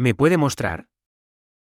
¿Me puede mostrar?